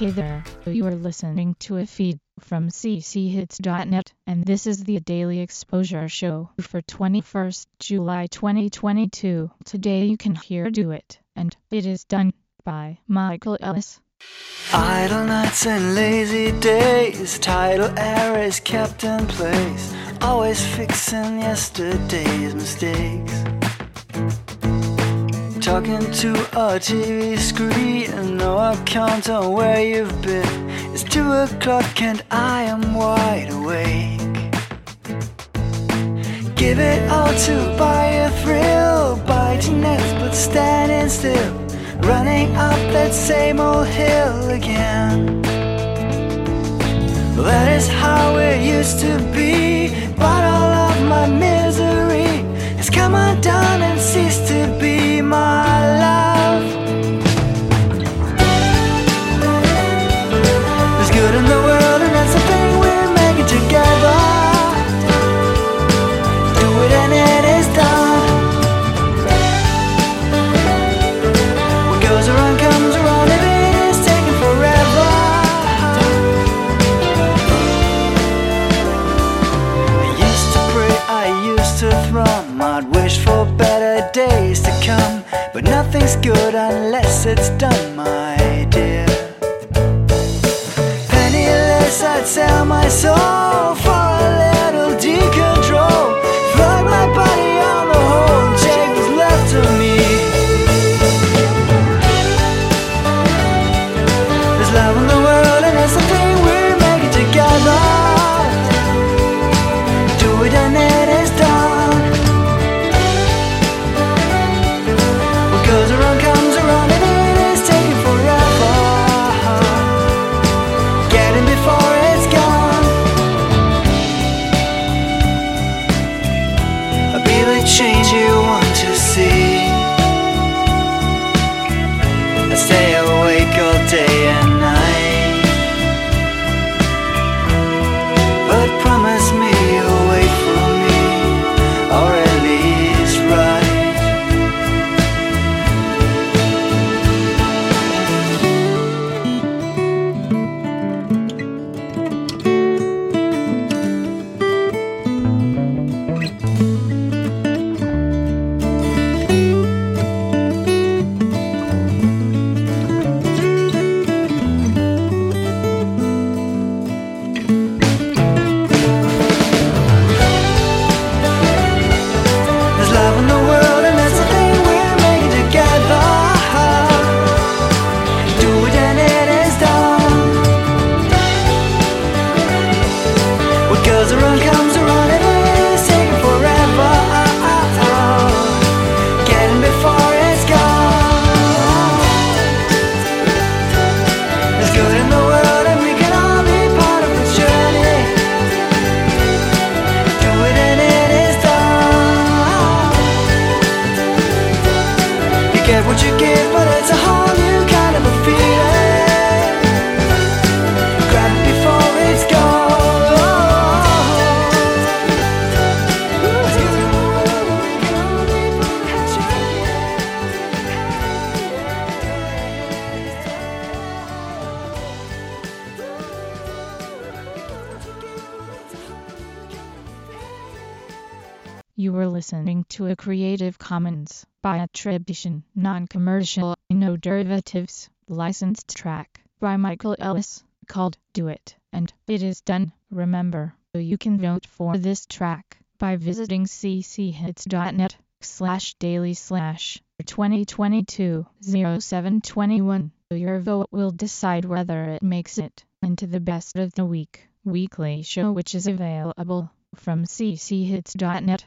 Hey there, you are listening to a feed from cchits.net, and this is the Daily Exposure Show for 21st July 2022. Today you can hear Do It, and it is done by Michael Ellis. Idle nights and lazy days, tidal air is kept in place, always fixing yesterday's mistakes. Talking to a TV screen, No, I can't tell where you've been. It's two o'clock and I am wide awake. Give it all to buy a thrill, biting nets but standing still, running up that same old hill again. That is how it used to be, but all of my to thrum. I'd wish for better days to come. But nothing's good unless it's done, my dear. Penniless, I'd sell my soul You were listening to a Creative Commons by attribution, non-commercial, no derivatives, licensed track by Michael Ellis called Do It, and it is done. Remember, you can vote for this track by visiting cchits.net slash daily slash 2022 0721. Your vote will decide whether it makes it into the best of the week weekly show which is available from cchits.net